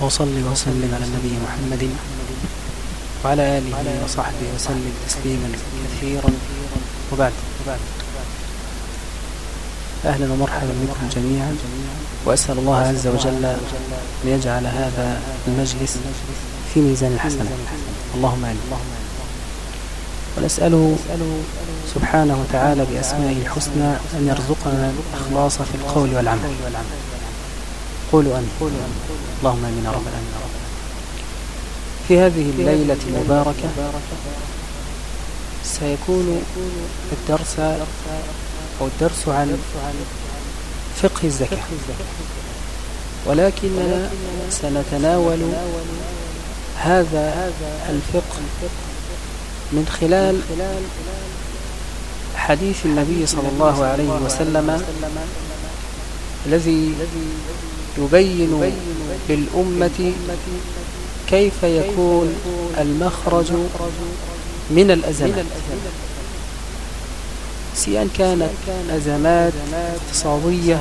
وصلي وسلم على النبي محمد وعلى آله وصحبه وسلم تسليما كثيرا. وبعد. أهلا ومرحبا بكم جميعا. وأسأل الله عز وجل أن يجعل هذا المجلس في ميزان الحسنة. اللهم آمين. ونسأله سبحانه وتعالى بأسمائه الحسنى أن يرزقنا الإخلاص في القول والعمل. قولوا أمين اللهم أمين رب العالمين. في هذه الليلة المباركة سيكون الدرس أو الدرس عن فقه الزكاة. ولكننا سنتناول هذا الفقه من خلال حديث النبي صلى الله عليه وسلم الذي يبين للأمة كيف يكون المخرج من الأزمات. سواء كانت أزمات اقتصادية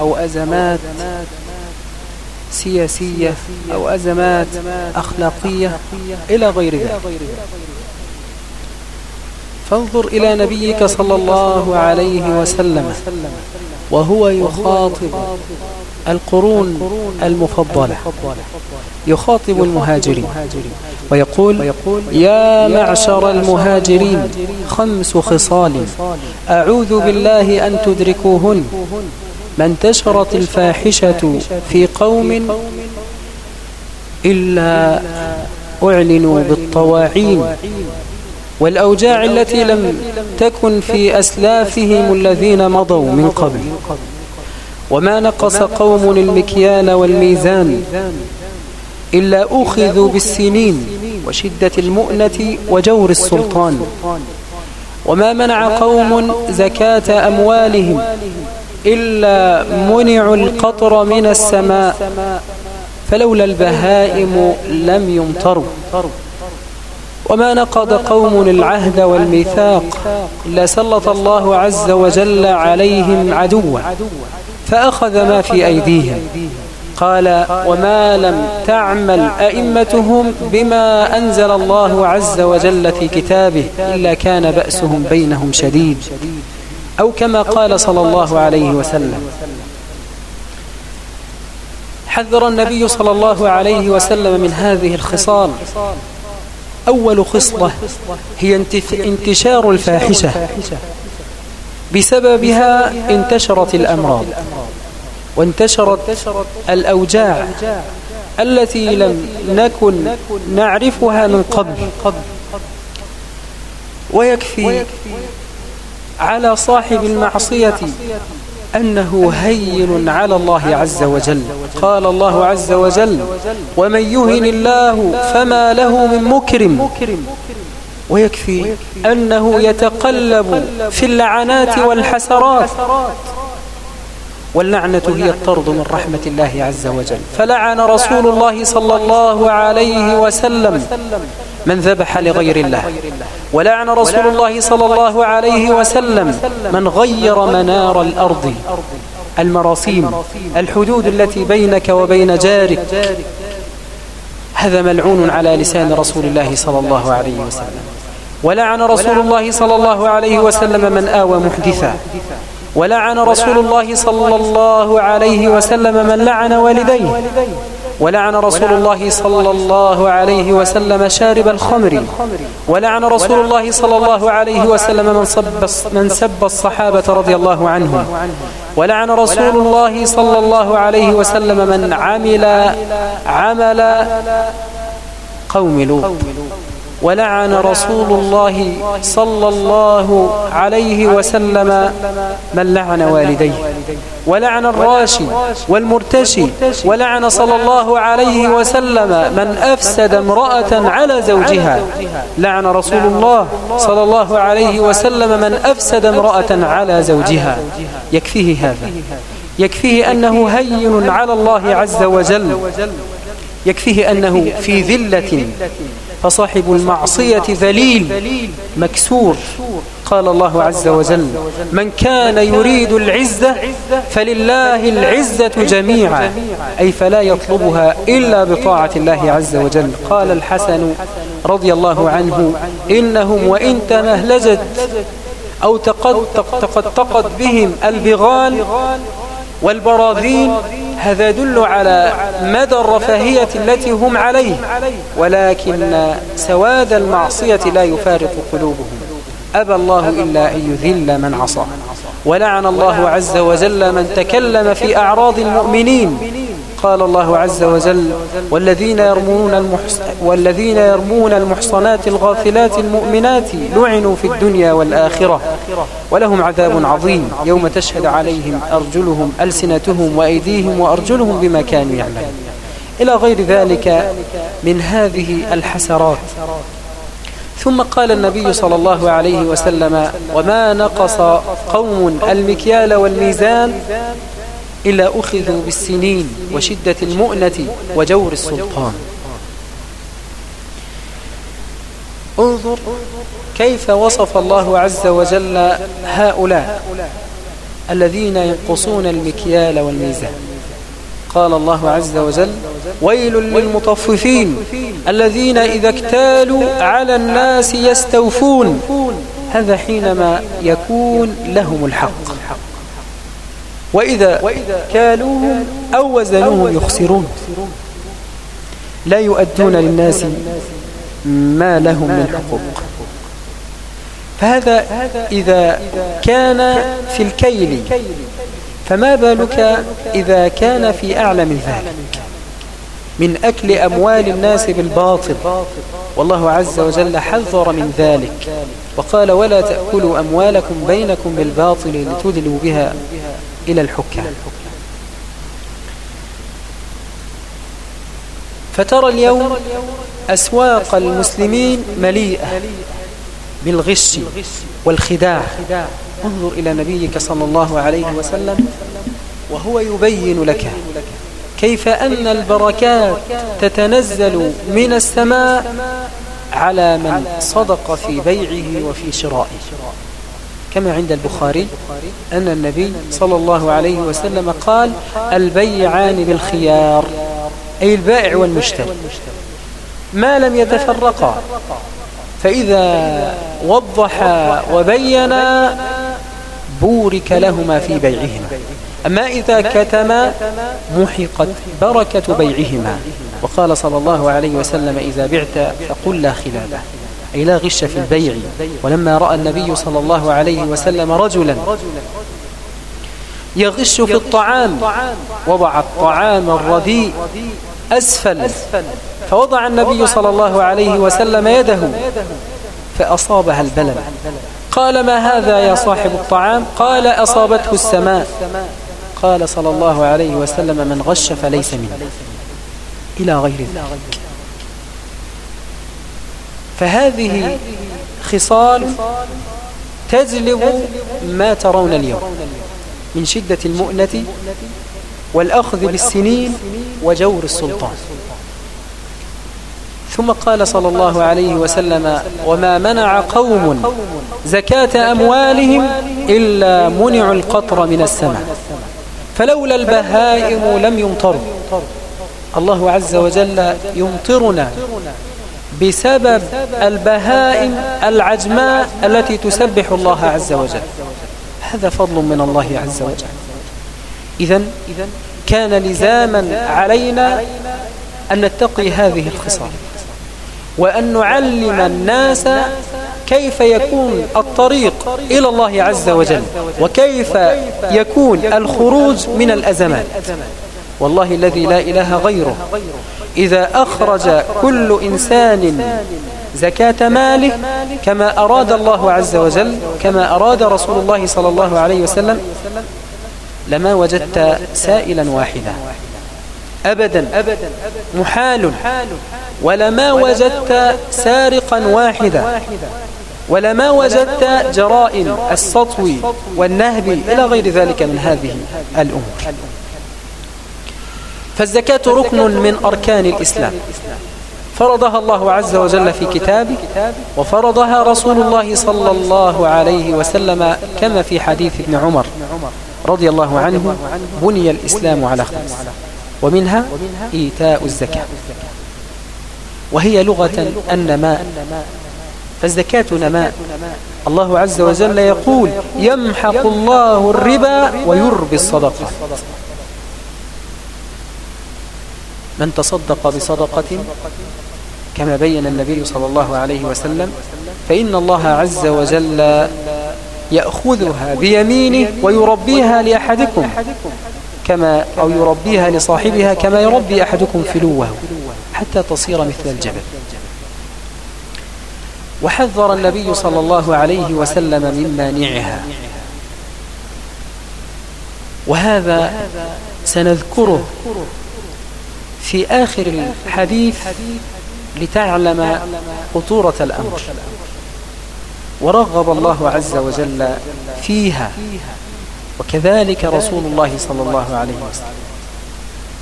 أو أزمات سياسية أو أزمات أخلاقية إلى غير ذلك. فانظر إلى نبيك صلى الله عليه وسلم وهو يخاطب القرون المفضلة. يخاطب المهاجرين ويقول يا معشر المهاجرين خمس خصال. أعوذ بالله أن تدركوهن. ما انتشرت الفاحشة في قوم إلا أعلنوا بالطواعين والأوجاع التي لم تكن في أسلافهم الذين مضوا من قبل. وما نقص قوم المكيال والميزان إلا أخذوا بالسنين وشدة المؤنة وجور السلطان. وما منع قوم زكاة أموالهم إلا منعوا القطر من السماء فلولا البهائم لم يمطروا. وما نقض قوم العهد والميثاق إلا سلط الله عز وجل عليهم عدوا. فأخذ ما في أيديهم. قال وما لم تعمل أئمتهم بما أنزل الله عز وجل في كتابه إلا كان بأسهم بينهم شديد. أو كما قال صلى الله عليه وسلم. حذر النبي صلى الله عليه وسلم من هذه الخصال. أول خصلة هي انتشار الفاحشة. بسببها انتشرت الأمراض وانتشرت الأوجاع التي لم نكن نعرفها من قبل. ويكفي على صاحب المعصية أنه هين على الله عز وجل. قال الله عز وجل ومن يهن الله فما له من مكرم ويكفي أنه يتقلب في اللعنات والحسرات. واللعنة هي الطرد من رحمة الله عز وجل. فلعن رسول الله صلى الله عليه وسلم من ذبح لغير الله. ولعن رسول الله صلى الله عليه وسلم. من غير منار الأرض. المراسيم. الحدود التي بينك وبين جارك. هذا ملعون على لسان رسول الله صلى الله عليه وسلم. ولعن رسول الله صلى الله عليه وسلم من آوى محدثا. ولعن رسول الله صلى الله عليه وسلم من لعن والديه. ولعن رسول الله صلى الله عليه وسلم شارب الخمر. ولعن رسول الله صلى الله عليه وسلم من سب من سب الصحابة رضي الله عنهم. ولعن رسول الله صلى الله عليه وسلم من عمل عمل قوم لوط. ولعن رسول الله صلى الله عليه وسلم من لعن والديه. ولعن الراشي والمرتشي ولعن صلى الله عليه وسلم من أفسد امرأة على زوجها. لعن رسول الله صلى الله عليه وسلم من أفسد امرأة على زوجها. يكفيه هذا. يكفيه أنه هين على الله عز وجل. يكفيه أنه في ذلة فصاحب المعصية ذليل مكسور. قال الله عز وجل من كان يريد العزة فلله العزة جميعا. أي فلا يطلبها إلا بطاعة الله عز وجل. قال الحسن رضي الله عنه إنهم وإن تمهلجت أو تقطقت بهم البغال والبراذين هذا يدل على مدى الرفاهية التي هم عليه ولكن سواد المعصية لا يفارق قلوبهم. أبى الله إلا أن يذل من عصى ولعن الله عز وجل من تكلم في أعراض المؤمنين. قال الله عز وجل والذين يرمون, المحص... والذين يرمون المحصنات الغافلات المؤمنات لعنوا في الدنيا والآخرة ولهم عذاب عظيم يوم تشهد عليهم أرجلهم ألسنتهم وأيديهم وأرجلهم بما كانوا يعملون. إلى غير ذلك من هذه الحسرات. ثم قال النبي صلى الله عليه وسلم وما نقص قوم المكيال والميزان إلا أخذوا بالسنين وشدة المؤنة وجور السلطان. انظر كيف وصف الله عز وجل هؤلاء الذين ينقصون المكيال والميزان قال الله عز وجل ويل للمطففين الذين إذا اكتالوا على الناس يستوفون هذا حينما يكون لهم الحق. وإذا كالوهم أو وزنوهم يخسرون. لا يؤدون للناس ما لهم من حقوق. فهذا إذا كان في الكيل. فما بالك إذا كان في أعلى من ذلك؟ من أكل أموال الناس بالباطل. والله عز وجل حذر من ذلك. وقال ولا تأكلوا أموالكم بينكم بالباطل لتدلوا بها. إلى الحكام. فترى اليوم أسواق المسلمين مليئة بالغش والخداع. انظر إلى نبيك صلى الله عليه وسلم وهو يبين لك كيف أن البركات تتنزل من السماء على من صدق في بيعه وفي شرائه. كما عند البخاري أن النبي صلى الله عليه وسلم قال البيعان بالخيار أي البائع والمشتري. ما لم يتفرقا فإذا وضحا وبينا بورك لهما في بيعهما. أما إذا كتما محقت بركة بيعهما. وقال صلى الله عليه وسلم إذا بعت فقل لا خلابه أي لا غش في البيع. ولما رأى النبي صلى الله عليه وسلم رجلا يغش في الطعام وضع الطعام الرديء أسفل فوضع النبي صلى الله عليه وسلم يده فأصابها البلل. قال ما هذا يا صاحب الطعام؟ قال أصابته السماء. قال صلى الله عليه وسلم من غش فليس منه إلى غير ذلك. فهذه خصال تجلب ما ترون اليوم من شدة المؤنة والأخذ بالسنين وجور السلطان. ثم قال صلى الله عليه وسلم وما منع قوم زكاة أموالهم إلا منعوا القطر من السماء فلولا البهائم لم يمطروا. الله عز وجل يمطرنا بسبب البهائم العجماء التي تسبح الله عز وجل. هذا فضل من الله عز وجل. إذا كان لزاما علينا أن نتقي هذه الخصال وأن نعلم الناس كيف يكون الطريق إلى الله عز وجل وكيف يكون الخروج من الأزمات والله الذي لا إله غيره إذا أخرج كل إنسان زكاة ماله كما أراد الله عز وجل كما أراد رسول الله صلى الله عليه وسلم لما وجدت سائلا واحدا. أبدا محال ولما وجدت سارقا واحدا. ولما وجدت جرائم السطو والنهب إلى غير ذلك من هذه الأمور. فالزكاة ركن من أركان الإسلام. فرضها الله عز وجل في كتابه وفرضها رسول الله صلى الله عليه وسلم كما في حديث ابن عمر رضي الله عنه بني الإسلام على خمس ومنها إيتاء الزكاة. وهي لغة النماء فالزكاة نماء الله عز وجل يقول يمحق الله الربا ويربي الصدقة. من تصدق بصدقة كما بين النبي صلى الله عليه وسلم فإن الله عز وجل يأخذها بيمينه ويربيها لأحدكم كما أو يربيها لصاحبها كما يربي أحدكم فلوه حتى تصير مثل الجبل. وحذر النبي صلى الله عليه وسلم من مانعها. وهذا سنذكره في آخر الحديث لتعلم خطورة الأمر. ورغب الله عز وجل فيها. وكذلك رسول الله صلى الله عليه وسلم.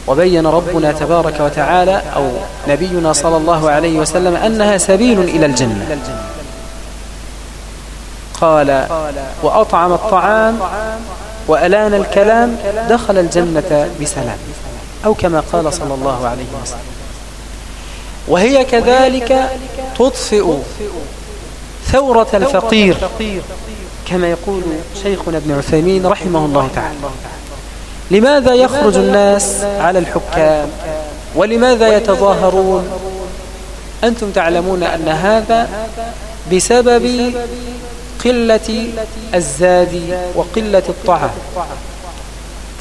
وبين ربنا تبارك وتعالى أو نبينا صلى الله عليه وسلم أنها سبيل إلى الجنة. قال وأطعم الطعام وألان الكلام دخل الجنة بسلام. أو كما قال صلى الله عليه وسلم. وهي كذلك تطفئ ثورة الفقير كما يقول شيخنا ابن عثيمين رحمه الله تعالى. لماذا يخرج الناس على الحكام؟ ولماذا يتظاهرون؟ أنتم تعلمون أن هذا بسبب قلة الزاد وقلة الطعام.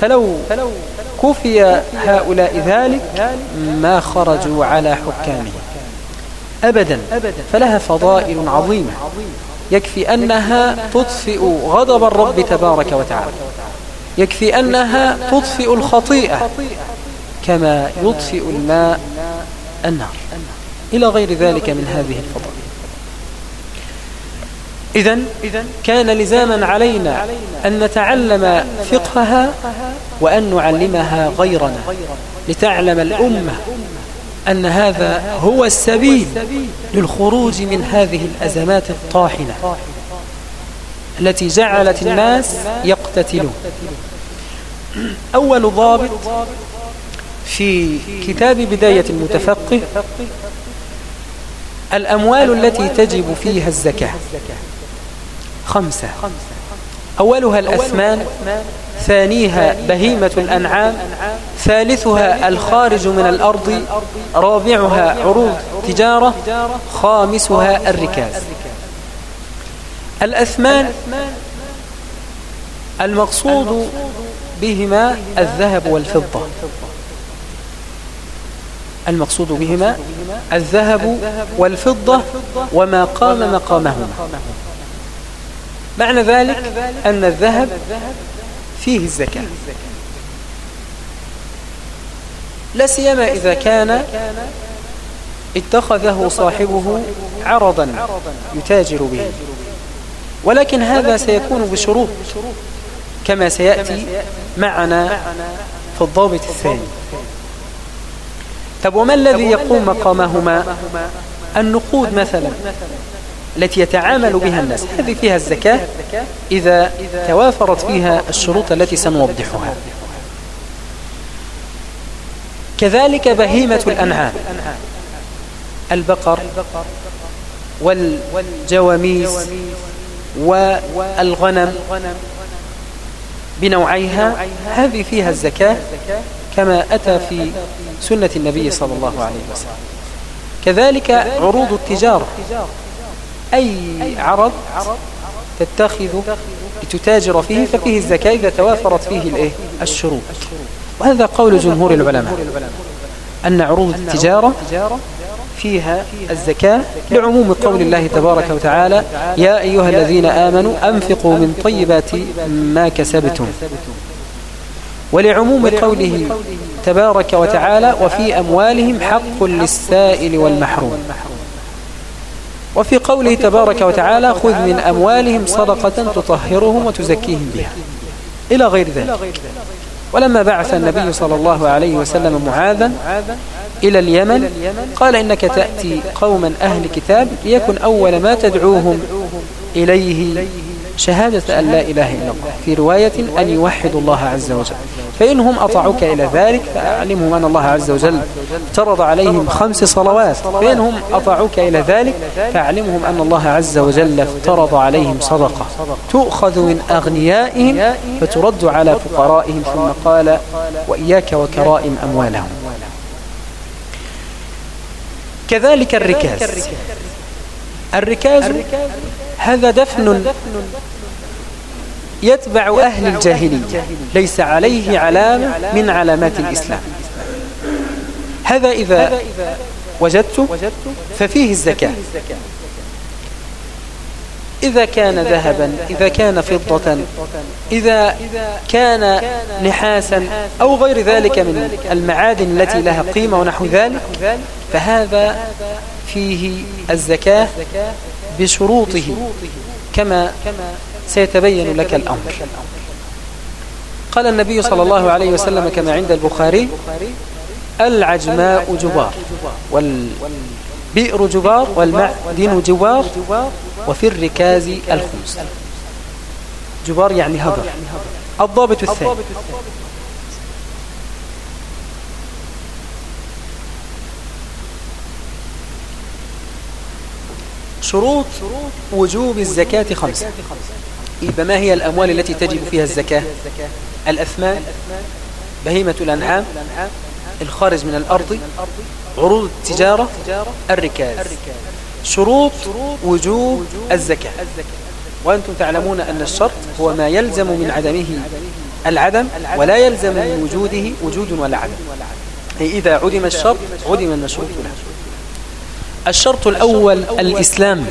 فلو كفي هؤلاء ذلك ما خرجوا على حكامهم. أبدا فلها فضائل عظيمة. يكفي أنها تطفئ غضب الرب تبارك وتعالى. يكفي أنها تطفئ الخطيئة كما يطفئ الماء النار. إلى غير ذلك من هذه الفضائل. إذا كان لزاما علينا أن نتعلم فقهها وأن نعلمها غيرنا لتعلم الأمة أن هذا هو السبيل للخروج من هذه الأزمات الطاحنة التي جعلت الناس يقتتلون. أول ضابط في كتاب بداية المتفقه الأموال التي تجب فيها الزكاة. خمسة. أولها الأثمان ثانيها بهيمة الأنعام ثالثها الخارج من الأرض رابعها عروض تجارة خامسها الركاز. الأثمان المقصود بهما الذهب والفضة. المقصود بهما الذهب والفضة وما قام مقامهما. معنى ذلك أن الذهب فيه الزكاة. لا سيما إذا كان اتخذه صاحبه عرضا يتاجر به. ولكن هذا سيكون بشروط كما سيأتي معنا في الضابط الثاني. طب وما الذي يقوم مقامهما؟ النقود مثلا. التي يتعامل بها الناس هذه فيها الزكاة إذا توافرت فيها الشروط التي سنوضحها. كذلك بهيمة الأنعام البقر والجواميس والغنم بنوعيها هذه فيها الزكاة كما أتى في سنة النبي صلى الله عليه وسلم. كذلك عروض التجارة أي عرض تتخذ لتتاجر فيه ففيه الزكاة إذا توافرت فيه الإيه؟ الشروط. وهذا قول جمهور العلماء أن عروض التجارة فيها الزكاة لعموم قول الله تبارك وتعالى يا أيها الذين آمنوا أنفقوا من طيبات ما كسبتم. ولعموم قوله تبارك وتعالى وفي أموالهم حق للسائل والمحروم. وفي قوله تبارك وتعالى خذ من أموالهم صدقة تطهرهم وتزكيهم بها. إلى غير ذلك. ولما بعث النبي صلى الله عليه وسلم معاذا إلى اليمن قال إنك تأتي قوما أهل كتاب ليكن أول ما تدعوهم إليه. شهادة أن لا إله إلا الله. في رواية أن يوحدوا الله عز وجل. فإنهم أطاعوك إلى ذلك فأعلمهم أن الله عز وجل افترض عليهم خمس صلوات. فإنهم أطاعوك إلى ذلك فأعلمهم أن الله عز وجل افترض عليهم صدقة. تؤخذ من أغنيائهم فترد على فقرائهم. ثم قال وإياك وكرائم أموالهم. كذلك الركاز. الركاز هذا دفن يتبع أهل الجاهلية. ليس عليه علامة من علامات الإسلام. هذا إذا وجدت ففيه الزكاة. إذا كان ذهبا إذا كان فضة إذا كان نحاسا أو غير ذلك من المعادن التي لها قيمة ونحو ذلك فهذا فيه الزكاة بشروطه كما سيتبين لك الأمر. قال النبي صلى الله عليه وسلم كما عند البخاري العجماء جبار والبئر جبار والمعدن جبار وفي الركاز الخمس. جبار يعني هضر. الضابط الثاني. شروط وجوب الزكاة خمسة. ما هي الأموال التي تجب فيها الزكاة؟ الأثمان بهيمة الأنعام الخارج من الأرض عروض التجارة الركاز. شروط وجوب الزكاة. وأنتم تعلمون أن الشرط هو ما يلزم من عدمه العدم ولا يلزم من وجوده وجود ولا عدم. إذا عدم الشرط عدم المشروط له. الشرط الأول الإسلام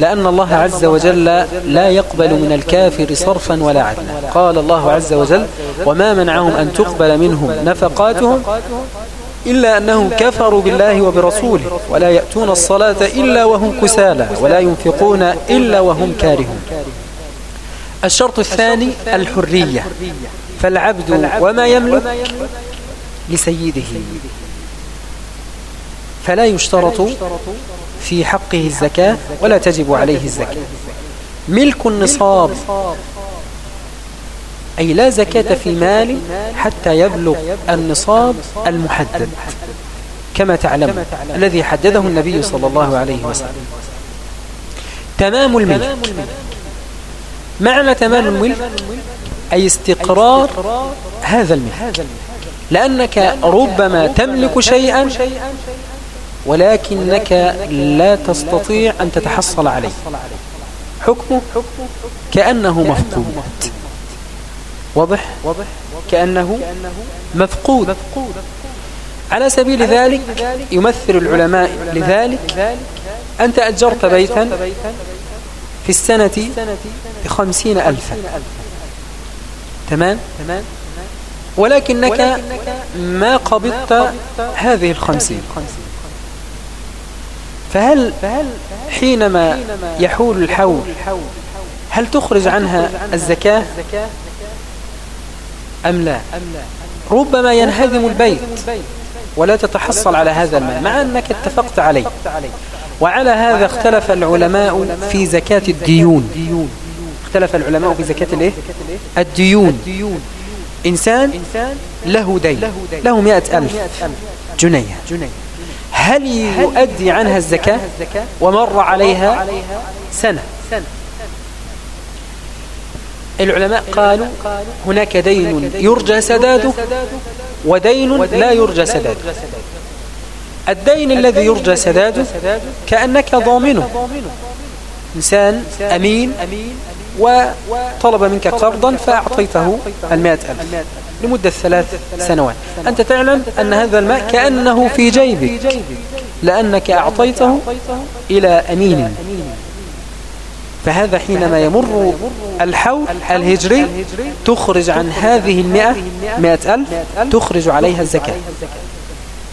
لأن الله عز وجل لا يقبل من الكافر صرفا ولا عدلا. قال الله عز وجل وما منعهم أن تقبل منهم نفقاتهم إلا أنهم كفروا بالله وبرسوله ولا يأتون الصلاة إلا وهم كسالى ولا ينفقون إلا وهم كارهون. الشرط الثاني الحرية فالعبد وما يملك لسيده. فلا يشترط في حقه الزكاة ولا تجب عليه الزكاة. ملك النصاب. أي لا زكاة في مال حتى يبلغ النصاب المحدد كما تعلم الذي حدده النبي صلى الله عليه وسلم. تمام الملك. معنى تمام الملك؟ أي استقرار هذا الملك. لأنك ربما تملك شيئا ولكنك لا تستطيع أن تتحصل عليه. حكمه كأنه مفقود واضح؟ كأنه مفقود. على سبيل ذلك يمثل العلماء لذلك أنت أجرت بيتا في السنة بخمسين ألفا. تمام؟ ولكنك ما قبضت هذه الخمسين. فهل حينما يحول الحول هل تخرج عنها الزكاة؟ أم لا؟ ربما ينهدم البيت ولا تتحصل على هذا المال مع أنك اتفقت عليه. وعلى هذا اختلف العلماء في زكاة الديون. اختلف العلماء في زكاة الايه؟ الديون. إنسان له دين له مئة ألف جنيه. هل يؤدي عنها الزكاة؟ ومر عليها سنة. العلماء قالوا هناك دين يرجى سداده ودين لا يرجى سداده. الدين الذي يرجى سداده كأنك ضامنه إنسان أمين وطلب منك قرضا فأعطيته المائة ألف. لمدة ثلاث سنوات. أنت تعلم أن هذا الماء كأنه في جيبك لأنك أعطيته إلى أمين. فهذا حينما يمر الحول الهجري تخرج عن هذه المئة مئة ألف تخرج عليها الزكاة.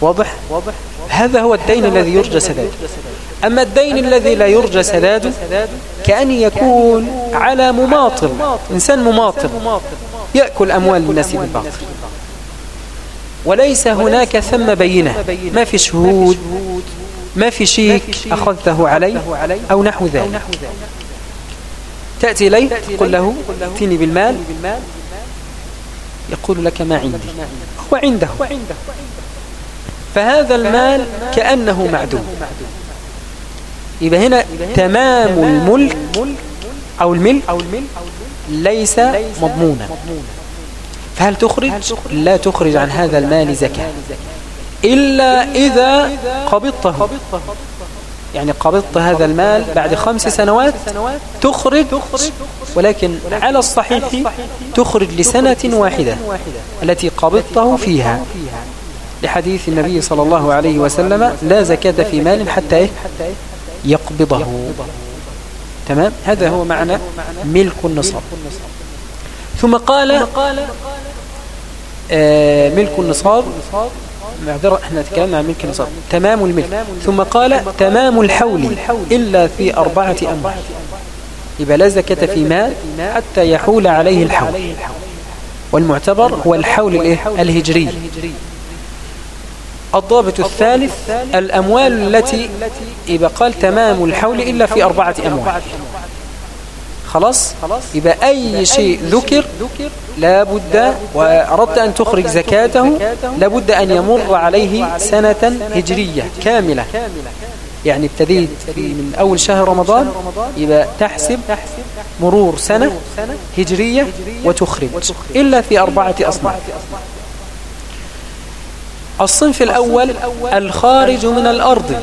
واضح؟ هذا هو الدين الذي يرجى سداده. أما الدين الذي لا يرجى سداده كأن يكون على مماطل إنسان مماطل. يأكل أموال الناس بالباطل. وليس هناك ثم بينة. ما في شهود ما في شيك أخذته عليه أو نحو ذلك. تأتي إليه تقول له ائتني بالمال. يقول لك ما عندي. هو عنده. فهذا المال كأنه معدوم. يبقى هنا تمام الملك أو الملك. ليس مضمونا. فهل تخرج؟ لا تخرج عن هذا المال زكاة. إلا إذا قبضته. يعني قبضت هذا المال بعد خمس سنوات تخرج ولكن على الصحيح تخرج لسنة واحدة التي قبضته فيها. لحديث النبي صلى الله عليه وسلم لا زكاة في مال حتى؟ يقبضه. تمام؟ هذا هو معنى ملك النصاب ثم قال آه ملك النصاب معذرة إحنا تكلمنا عن ملك النصاب. تمام الملك. ثم قال تمام الحول إلا في أربعة أمر. يبقى لا زكاة في مال حتى يحول عليه الحول. والمعتبر هو الحول الهجري. الضابط الثالث الأموال التي إذا قال تمام الحول إلا في أربعة أموال. خلاص؟ يبقى أي شيء ذكر لابد وأردت أن تخرج زكاته لابد أن يمر عليه سنة هجرية كاملة. يعني ابتديت من أول شهر رمضان يبقى تحسب مرور سنة هجرية وتخرج إلا في أربعة أصناف. الصنف الأول الخارج من الأرض.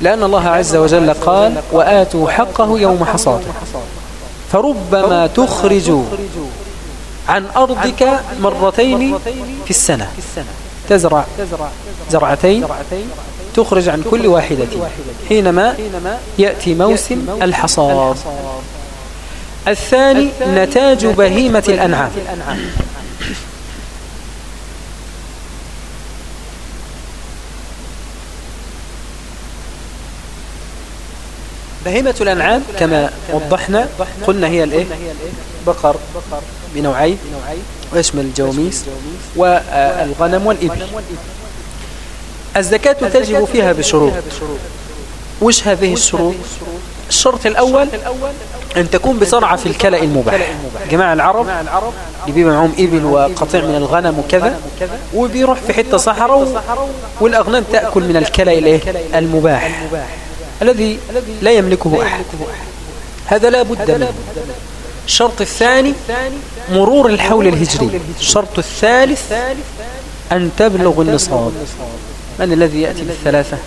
لأن الله عز وجل قال وآتوا حقه يوم حصاده. فربما تخرج عن أرضك مرتين في السنة. تزرع زرعتين تخرج عن كل واحدة. حينما يأتي موسم الحصاد. الثاني نتاج بهيمة الأنعام. بهيمة الأنعام كما وضحنا قلنا هي الإيه؟ بقر بنوعين ويشمل الجوميس والغنم والإبل. الزكاة تجب فيها بشروط. وش هذه الشروط؟ الشرط الأول أن تكون بصرعة في الكلأ المباح. جماعة العرب اللي معهم إبل وقطيع من الغنم وكذا وبيروح في حتة صحراء والأغنام تأكل من الكلأ المباح. الذي لا يملكه أحد. هذا لا بد منه. الشرط الثاني مرور الحول الهجري. الشرط الثالث أن تبلغ النصاب. من الذي يأتي بالثلاثة؟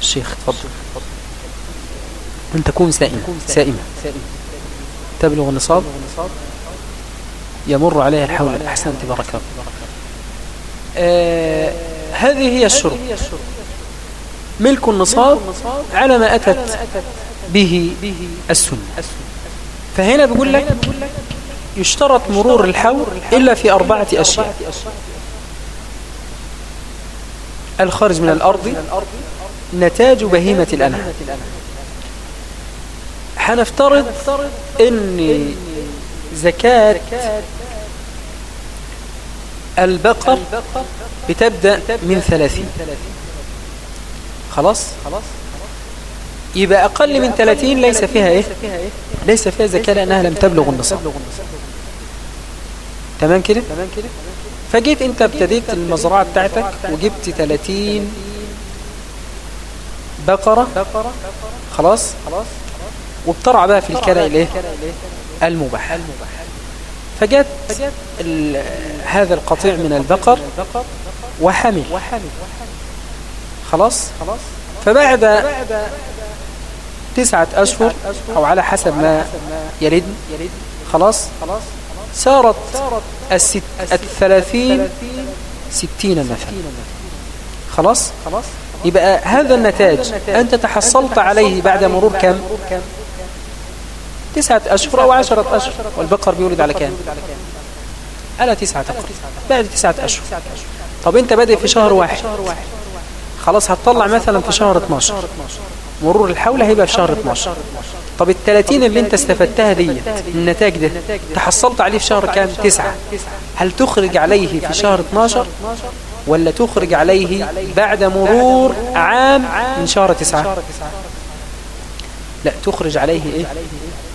الشيخ تفضل. أن تكون سائمة. سائمة. تبلغ النصاب. يمر عليها الحول. أحسنت بارك الله آه هذه هي الشروط. ملك النصاب على ما أتت به السنة. فهنا بيقول لك يشترط مرور الحول إلا في أربعة أشياء. الخارج من الأرض نتاج بهيمة الأنعام. حنفترض أن زكاة البقر بتبدأ من ثلاثين. خلاص؟ يبقى أقل من 30 ليس فيها إيه؟ ليس فيها زكاة لأنها لم تبلغ النصاب. تمام كده؟ فجيت أنت ابتديت المزرعة بتاعتك وجبت 30 بقرة. خلاص؟ وبترعى بقى في الكلى الإيه؟ المباح. فجت هذا القطيع من البقر وحمل. خلاص؟ فبعد تسعة أشهر أو على حسب ما يرد خلاص؟ صارت الست الثلاثين ستين مثلا. خلاص؟ يبقى هذا النتاج أنت تحصلت عليه بعد مرور كم؟ تسعة أشهر أو عشرة أشهر. والبقر بيولد على كام؟ على تسعة أشهر بعد تسعة أشهر. طب أنت بادئ في شهر واحد. خلاص هتطلع مثلا في شهر 12 مرور الحول هيبقى في شهر 12 طب الثلاثين اللي انت استفدتها دي النتاج ده تحصلت عليه في شهر كام؟ تسعة. هل تخرج عليه في شهر 12 ولا تخرج عليه بعد مرور عام من شهر تسعة؟ لا تخرج عليه إيه؟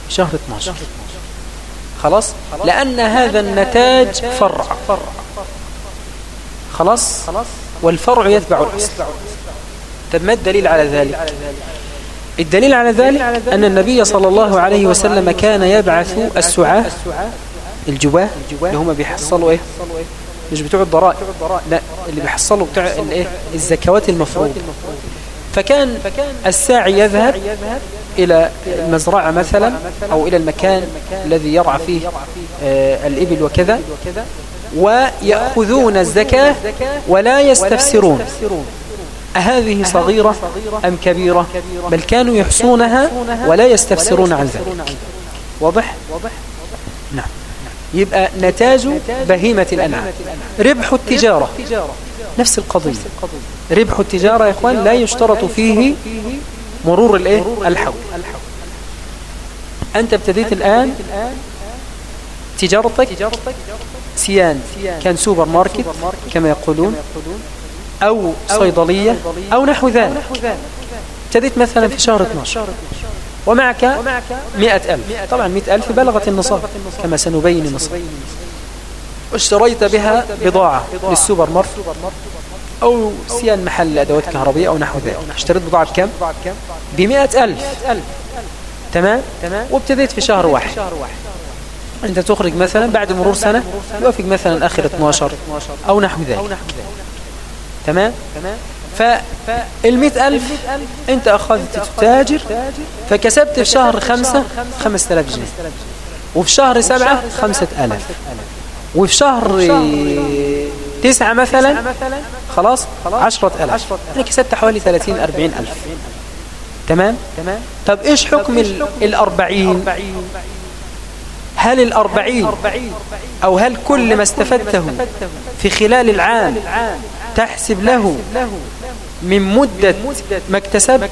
شهر 12 خلاص؟ لأن هذا النتاج فرع. خلاص. والفرع يتبع الأصل. طب ما الدليل على ذلك؟ الدليل على ذلك أن النبي صلى الله عليه وسلم كان يبعث السعاة الجواة اللي هم بيحصلوا إيه؟ مش بتوع الضرائب لا اللي بيحصلوا بتوع الايه الزكوات المفروض. فكان الساعي يذهب إلى المزرعة مثلا أو إلى المكان الذي يرعى فيه آه، الإبل وكذا. ويأخذون الزكاة ولا يستفسرون. أهذه صغيرة أم كبيرة؟ بل كانوا يحصونها ولا يستفسرون عن ذلك. واضح؟ نعم. يبقى نتاج بهيمة الأنعام. ربح التجارة. نفس القضية. ربح التجارة يا إخوان لا يشترط فيه مرور الإيه؟ الحول. أنت ابتديت الآن تجارتك سيان كان سوبر ماركت كما يقولون أو صيدلية أو نحو ذلك. ابتديت مثلا في شهر 12 ومعك مئة ألف. طبعا مئة ألف بلغت النصاب كما سنبين النصاب. واشتريت بها بضاعة للسوبر ماركت أو سيان محل أدوات كهربية أو نحو ذلك. اشتريت بضاعة بكم؟ بمئة ألف. تمام؟ وابتديت في شهر واحد. أنت تخرج مثلا بعد مرور سنة يوافق مثلا آخر 12 أو نحو ذلك. تمام؟ فالمئة ألف أنت أخذت تتاجر فكسبت في شهر خمسة خمسة آلاف جنيه. وفي شهر سبعة خمسة ألاف. وفي شهر تسعة مثلا خلاص عشرة ألف أنا كسبت حوالي ثلاثين أربعين ألف. تمام؟ طب إيش حكم الأربعين؟ هل الأربعين أو هل كل ما استفدته في خلال العام تحسب له من مدة ما اكتسبت؟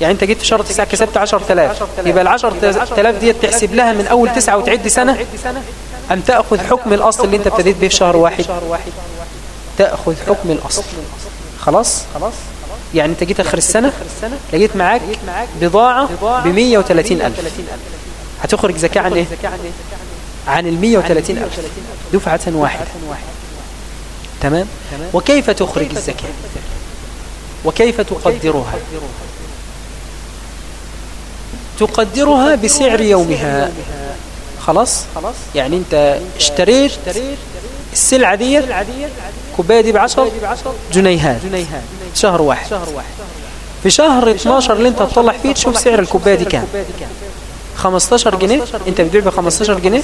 يعني أنت جيت في شهر تسعة كسبت عشر تلاف يبقى العشر تلاف دي تحسب لها من أول تسعة وتعد سنة ام تأخذ حكم الأصل اللي أنت ابتديت به في شهر واحد. تأخذ حكم الأصل. خلاص؟ يعني أنت جيت آخر السنة لقيت معاك بضاعة ب 130 ألف. هتخرج زكاة عن إيه؟ عن ال 130 ألف. دفعة واحدة. تمام؟ وكيف تخرج الزكاة؟ وكيف تقدرها؟ تقدرها؟ بسعر يومها. خلاص؟ يعني أنت اشتريت السلعة دي كوباية دي بعشر جنيهات. شهر واحد. في شهر 12 اللي أنت تطلع فيه تشوف سعر الكوباية دي كام. 15 جنيه انت بتبيع ب 15 جنيه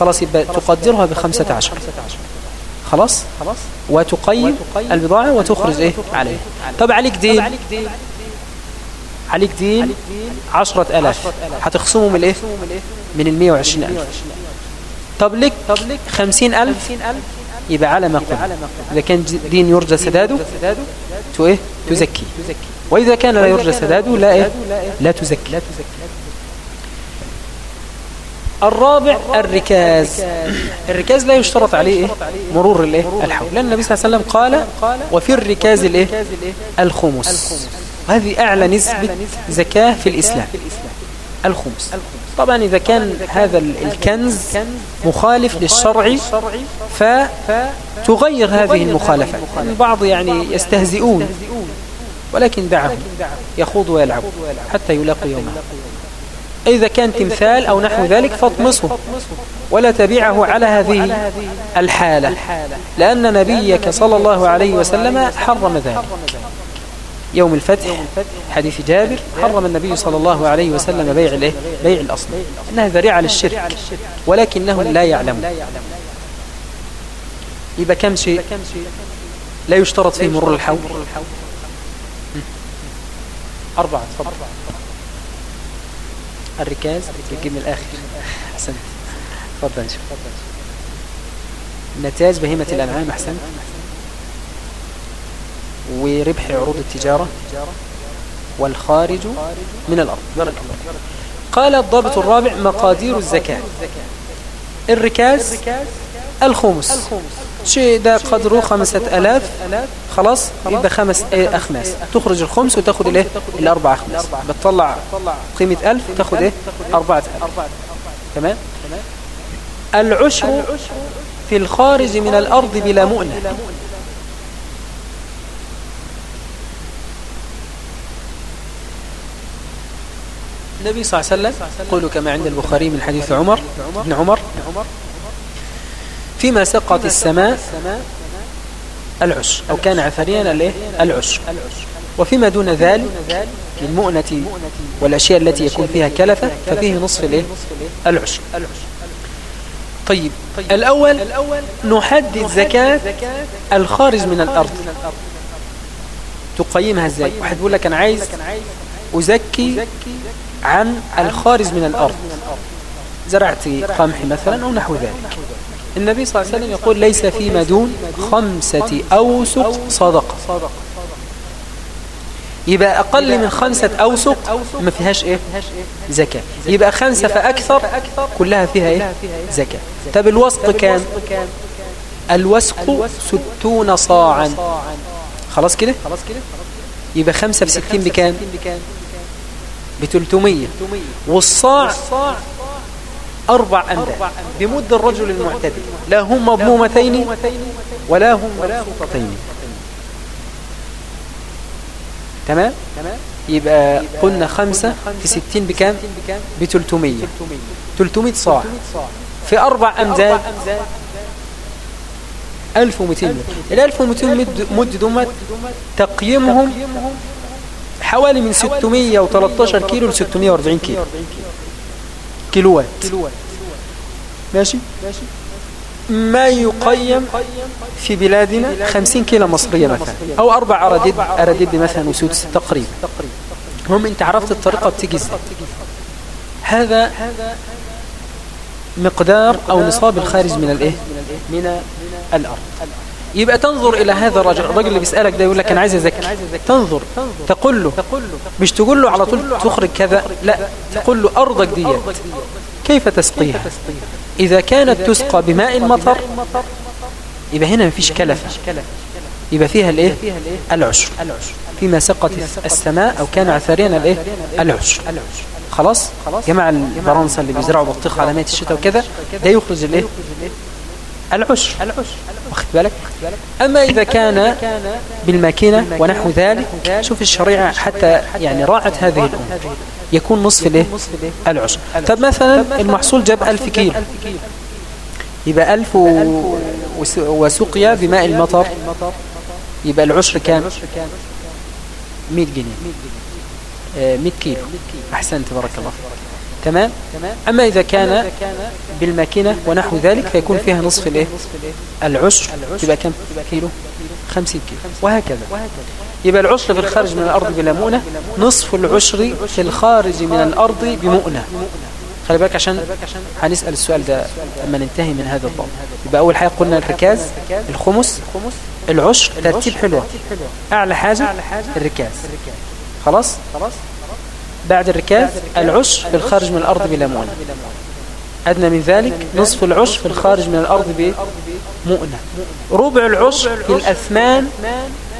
خلاص يبقى تقدرها ب 15 خلاص؟ وتقيم البضاعة وتخرج إيه؟ عليه طب عليك دين. عليك دين عشرة ألاف. هتخصمه من الإيه؟ من وعشرين ألف. طب لك خمسين ألف يبقى على ما قل إذا كان دين يرجى سداده تو إيه؟ تزكي. وإذا كان لا يرجى سداده لا إيه؟ لا تزكي. الرابع الركاز. الركاز لا يشترط عليه إيه؟ مرور الإيه؟ الحول. لأن النبي صلى الله عليه وسلم قال وفي الركاز الإيه؟ الخمس. هذه أعلى نسبة زكاة في الإسلام. الخمس. طبعا إذا كان هذا الكنز مخالف للشرع فتغير هذه المخالفة البعض يعني يستهزئون ولكن دعهم يخوض ويلعب حتى يلاقوا يوما إذا كان تمثال أو نحو ذلك فاطمسه. ولا تبيعه على هذه الحالة. لأن نبيك صلى الله عليه وسلم حرم ذلك. يوم الفتح حديث جابر حرم النبي صلى الله عليه وسلم بيع الايه بيع الأصل. إنها ذريعة للشرك. ولكنهم لا يعلمون يبقى كم شيء؟ لا يشترط فيه مرور الحول أربعة. تفضل الركاز من الآخر. أحسنت. تفضل نتاج بهيمة الأنعام أحسنت. وربح عروض التجارة والخارج من الأرض. بارك الله قال الضابط الرابع مقادير الزكاة. الركاز الخمس. شيء ده قدره خمسة ألاف خلاص يبقى خمس أخماس. تخرج الخمس وتاخد الايه الأربع أخماس. بتطلع قيمة ألف تاخد إيه؟ أربعة ألف تمام؟ العشر في الخارج من الأرض بلا مؤنة. النبي صلى الله عليه وسلم قولوا كما عند البخاري من حديث عمر ابن عمر فيما سقط السماء العشر أو كان عفريا العشر. وفيما دون ذلك المؤنة والأشياء التي يكون فيها كلفة ففيه نصف الايه العشر. طيب الأول نحدد زكاة الخارج من الأرض. تقيمها إزاي؟ واحد بيقول لك أنا عايز أزكي عن الخارج من الأرض. زرعت قمح مثلا أو نحو ذلك. النبي صلى الله عليه وسلم يقول ليس فيما دون خمسة أوسق صدقة. يبقى أقل من خمسة أوسق ما فيهاش إيه؟ زكاة. يبقى خمسة فأكثر كلها فيها إيه؟ زكاة. طب الوسق كام؟ الوسق ستون صاعا. خلاص كده؟ يبقى خمسة في ستين بكام؟ بتلتمية. والصاع أربع أمداد بمد الرجل المعتدل لا هم مضمومتين ولا هم مبسوطتين. تمام؟ يبقى قلنا خمسة في ستين بكام؟ بتلتمية. تلتمية. صاع. في أربع أمداد ألف ومتين الألف ومتين مد دمت تقييمهم حوالي من 613 كيلو ل 640 كيلو. كيلوات ماشي؟ ما يقيم في بلادنا 50 كيلو مصرية مثلا أو أربع أراديد أراديد مثلا وسودس تقريبا. هم أنت عرفت الطريقة بتيجي إزاي؟ هذا مقدار أو نصاب الخارج من الإيه؟ من الأرض. يبقى تنظر إلى هذا الرجل. الرجل اللي بيسألك ده يقول لك أنا عايز أزكي. تنظر. تقول له. مش تقول له على طول تخرج كذا. لا تقول له أرضك ديت. كيف تسقيها؟ إذا كانت تسقى بماء المطر يبقى هنا مفيش كلفة. يبقى فيها الإيه؟ العشر. فيما سقط السماء أو كان عثريا الإيه؟ العشر. خلاص؟ جماعة البرنسة اللي بيزرعوا بطيخ على مية الشتاء وكذا ده يخرج الإيه؟ العشر. واخد بالك؟ أما إذا كان بالماكينة ونحو ذلك شوف الشريعة حتى يعني راعت هذه الأمور يكون نصف الايه العشر طب مثلا المحصول جاب ألف كيلو. يبقى ألف وسقيا بماء المطر يبقى العشر كام؟ 100 جنيه. 100 آه، كيلو. أحسنت بارك الله تمام؟ أما إذا كان بالماكينة ونحو ذلك فيكون فيها نصف الإيه؟ العشر. يبقى كم؟ كيلو؟ 50 كيلو. وهكذا. يبقى العشر في الخارج من الأرض بلا مؤنة نصف العشر في الخارج من الأرض بمؤنة. خلي بالك عشان هنسأل السؤال ده لما ننتهي من هذا الضوء. يبقى أول حاجة قلنا الركاز الخمس العشر ترتيب حلوة أعلى حاجة الركاز. خلاص؟ بعد الركاز العشر في الخارج من الأرض بلا مؤنة. أدنى من ذلك نصف العشر في الخارج من الأرض بمؤنة. ربع العشر في الأثمان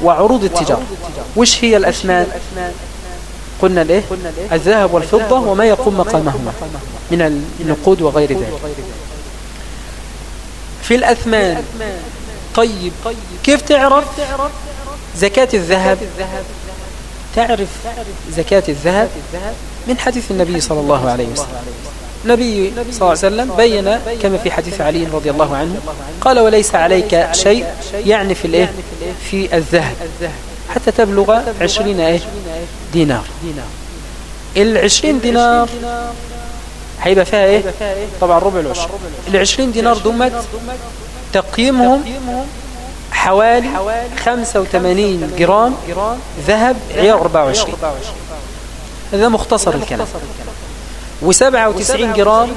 وعروض التجارة. وش هي الأثمان؟ قلنا الايه الذهب والفضة وما يقوم مقامهما من النقود وغير ذلك. في الأثمان طيب كيف تعرف؟ زكاة الذهب. تعرف زكاة الذهب من حديث النبي صلى الله عليه وسلم. النبي صلى الله عليه وسلم بين كما في حديث علي رضي الله عنه قال وليس عليك شيء يعني في الإيه؟ في الذهب حتى تبلغ عشرين إيه؟ دينار. العشرين دينار هيبقى فيها إيه؟ طبعا ربع العشر. العشرين دينار دمت تقييمهم حوالي 85 جرام ذهب عيار 24 هذا مختصر الكلام. و97 جرام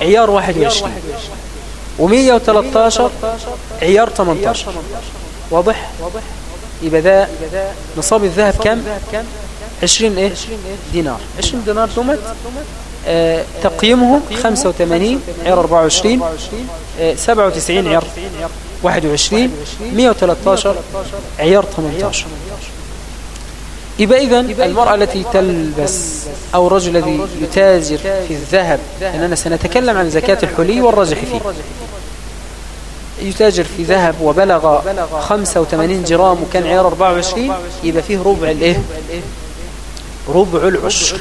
عيار 21 و113 عيار 18 واضح؟ يبقى ده نصاب الذهب كم؟ 20 إيه؟ دينار. 20 دينار دمت آه، تقييمهم 85 عيار 24 97 عيار. 21 113 عيار 18 يبقى إذن المرأة التي تلبس أو الرجل الذي يتاجر في الذهب أننا سنتكلم عن زكاة الحلي والرجح فيه. يتاجر في ذهب وبلغ 85 جرام وكان عيار 24 يبقى فيه ربع الإيه؟ ربع العشر.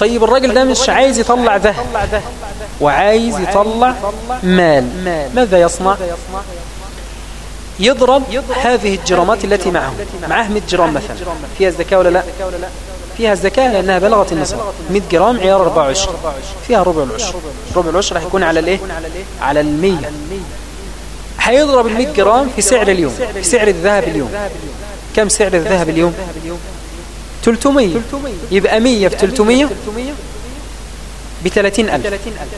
طيب الراجل ده مش عايز يطلع ذهب وعايز يطلع مال. ماذا يصنع؟ يضرب هذه الجرامات التي معه. معه. 100 جرام مثلا. فيها الزكاة ولا لا؟ فيها الزكاة لأنها بلغت النصاب 100 جرام عيار 24 فيها ربع العشر ربع العشر راح يكون على الإيه؟ على المية. هيضرب ال 100 جرام في سعر اليوم. في سعر الذهب اليوم. كم سعر الذهب اليوم؟ 300 يبقى 100 في 300 ب 30000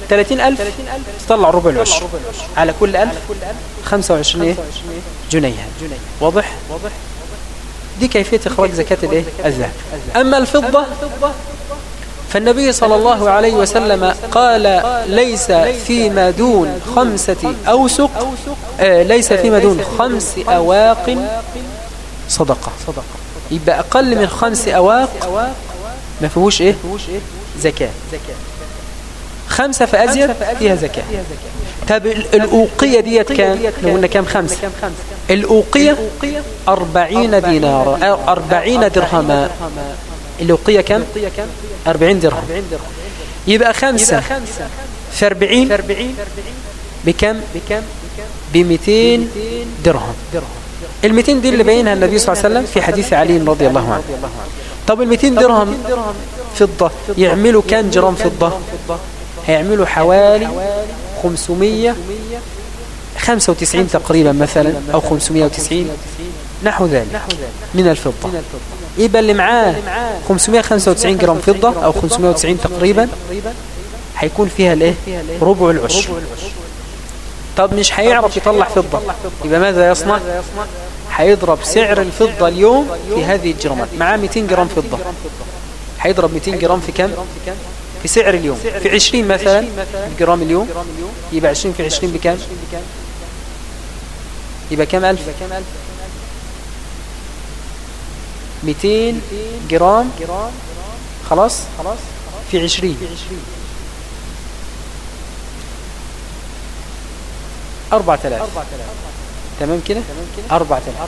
30000 تطلع ربع العشر. على كل 1000 25 إيه؟ جنيه. واضح؟ دي كيفية إخراج زكاة الإيه؟ الذهب. أما الفضة فالنبي صلى الله عليه وسلم قال ليس فيما دون خمسة أوسق. آه ليس فيما دون خمس أواق صدقة. يبقى أقل من خمس أواق ما فيهوش إيه؟ زكاة. خمسة فأزيد فيها زكاة. طب الأوقية ديت كام؟ لو قلنا كام؟ خمسة الأوقية أربعين دينار أربعين درهما. الأوقية كام؟ أربعين درهم. يبقى خمسة. في أربعين بكم؟ بمئتين درهم. المئتين دي اللي بينها النبي صلى الله عليه وسلم في حديث علي رضي الله عنه. طب المئتين درهم فضة يعملوا كام جرام فضة؟ هيعملوا حوالي 595 تقريبا مثلا أو 590 نحو ذلك من الفضة. يبقى اللي معاه 595 جرام فضة أو 590 تقريبا هيكون فيها الإيه؟ ربع العشر. طب مش هيعرف يطلع فضة. يبقى ماذا يصنع؟ هيضرب سعر الفضة اليوم في هذه الجرامات. معاه 200 جرام فضة. هيضرب 200 جرام في كم؟ في سعر اليوم. في 20 مثلا جرام اليوم. يبقى 20 في 20 بكام يبقى كام ألف؟ 200 جرام. خلاص؟ في 20 أربعة آلاف. تمام كده؟ أربعة آلاف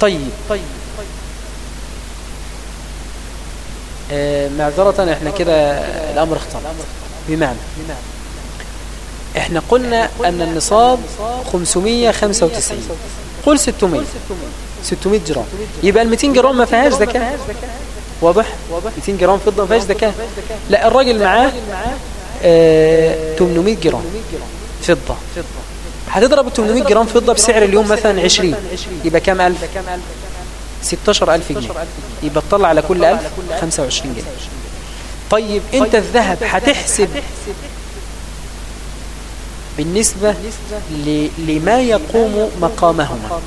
طيب. طيب آه معذرة إحنا كده الأمر اختلط بمعنى إحنا قلنا أن النصاب 595 قل 600 600 جرام. يبقى ال 200 جرام ما فيهاش زكاة. واضح؟ 200 جرام فضة ما فيهاش زكاة. لا الراجل معاه آه 800 جرام فضة. هتضرب 800 جرام فضة بسعر اليوم مثلا 20 يبقى كام ألف؟ 16000 جنيه. يبقى تطلع على كل 1000 25 جنيه. طيب أنت الذهب هتحسب بالنسبة لما يقوم مقامهما.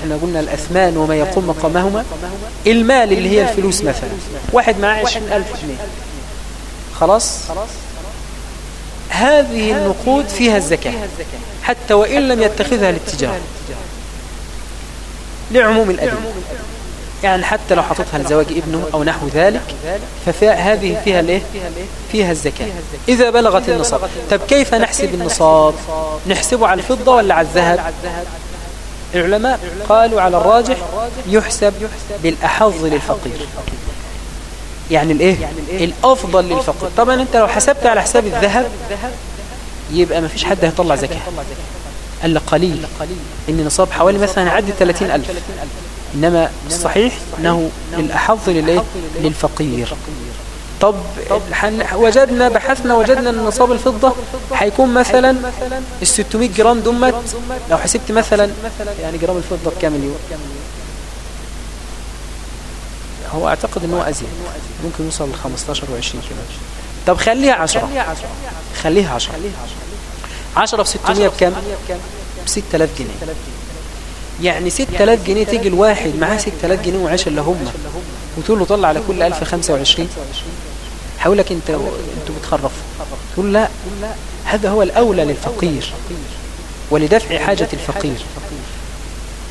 إحنا قلنا الأثمان وما يقوم مقامهما. المال اللي هي الفلوس مثلا. واحد معاه 20000 جنيه. خلاص؟ هذه النقود فيها الزكاة حتى وإن لم يتخذها للتجارة لعموم الأدلة. يعني حتى لو حطتها لزواج ابنه أو نحو ذلك فهذه فيها الايه فيها الزكاة. إذا بلغت النصاب. طب كيف نحسب؟ النصاب؟ نحسبه على الفضة ولا على الذهب؟ العلماء قالوا على الراجح يحسب بالأحظ للفقير. يعني الايه؟ الافضل للفقير. طبعا انت لو حسبت على حساب الذهب يبقى ما فيش حد هيطلع زكاة. الا قليل إن نصاب حوالي مثلا عدي 30000 إنما الصحيح أنه الأحظ للإيه؟ للفقير. طب وجدنا بحثنا وجدنا أن نصاب الفضة هيكون مثلا ال 600 جرام دمت. لو حسبت مثلا يعني جرام الفضة بكام اليوم؟ هو أعتقد إنه أزيد. ممكن يوصل ل 15 و20 كده طب خليها 10 خليها 10 10 في 600 بكام؟ ب 6000 جنيه. يعني 6000 جنيه تيجي الواحد معاه 6000 جنيه وعاش اللي هم. وتقول له طلع على كل 1025 حولك أنت أنتوا بتخرف تقول لا هذا هو الأولى للفقير. ولدفع حاجة الفقير.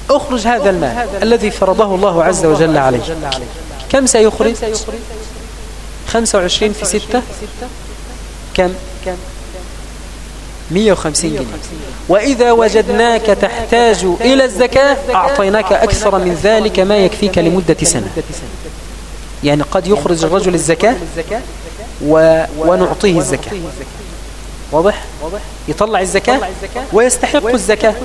اخرج هذا المال الذي فرضه الله عز وجل عليه. كم سيخرج؟ 25 في 6 كم؟ 150 جنيه. وإذا وجدناك تحتاج إلى الزكاة أعطيناك أكثر من ذلك ما يكفيك لمدة سنة. يعني قد يخرج الرجل الزكاة و... ونعطيه الزكاة. واضح؟ يطلع الزكاة ويستحق الزكاة.